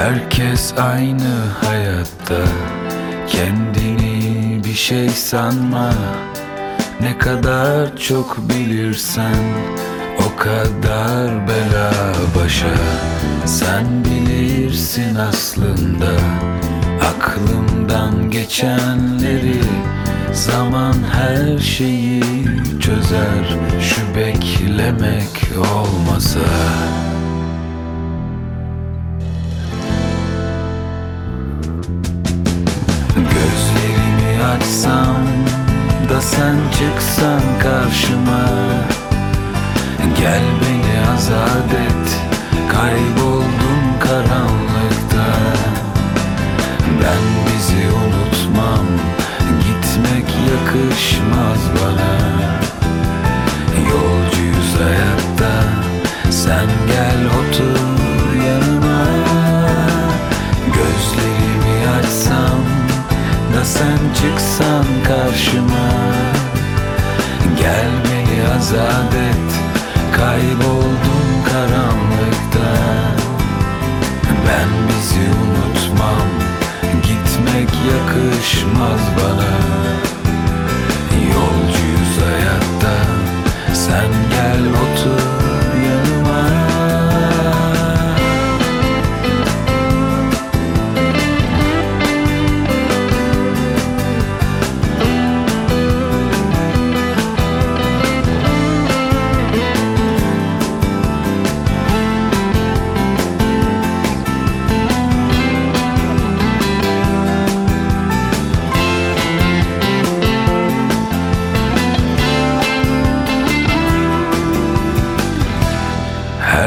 Herkes aynı hayatta. Kendini bir şey sanma. Ne kadar çok bilirsen O kadar bela başa. Sen bilirsin aslında Aklımdan geçenleri. Zaman her şeyi çözer Şu beklemek olmasa Açsam da sen çıksan karşıma. Gel beni azat et Kayboldum karanlıkta. Ben bizi unutmam Gitmek yakışmaz bana. Yolcuyuz hayatta Sen gel otur çıksan karşıma. Gel beni azat et Kayboldum karanlıkta. Ben bizi unutmam Gitmek yakışmaz bana. Yolcuyuz hayatta Sen gel otur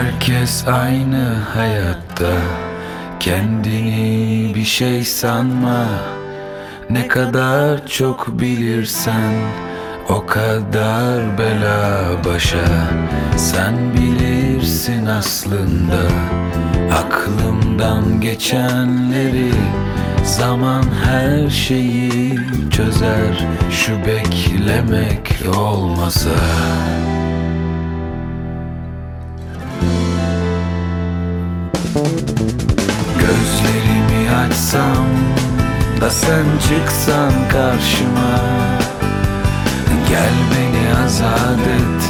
Herkes aynı hayatta. Kendini bir şey sanma. Ne kadar çok bilirsen O kadar bela başa. Sen bilirsin aslında. Aklımdan geçenleri Zaman her şeyi çözer. Şu beklemek olmasa açsam da sen çıksan karşıma. Gel beni azat et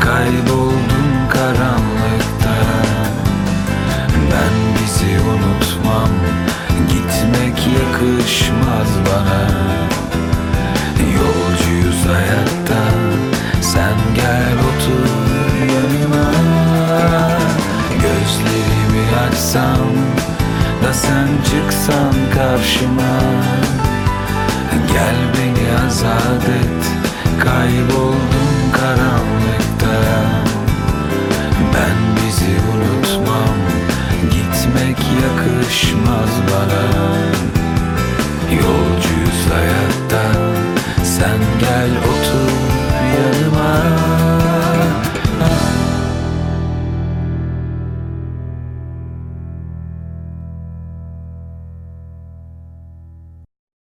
Kayboldum karanlıkta. Ben bizi unutmam Gitmek yakışmaz bana. Yolcuyuz hayatta Sen gel otur yanıma. Gözlerimi açsam da sen çıksan karşıma. Gel beni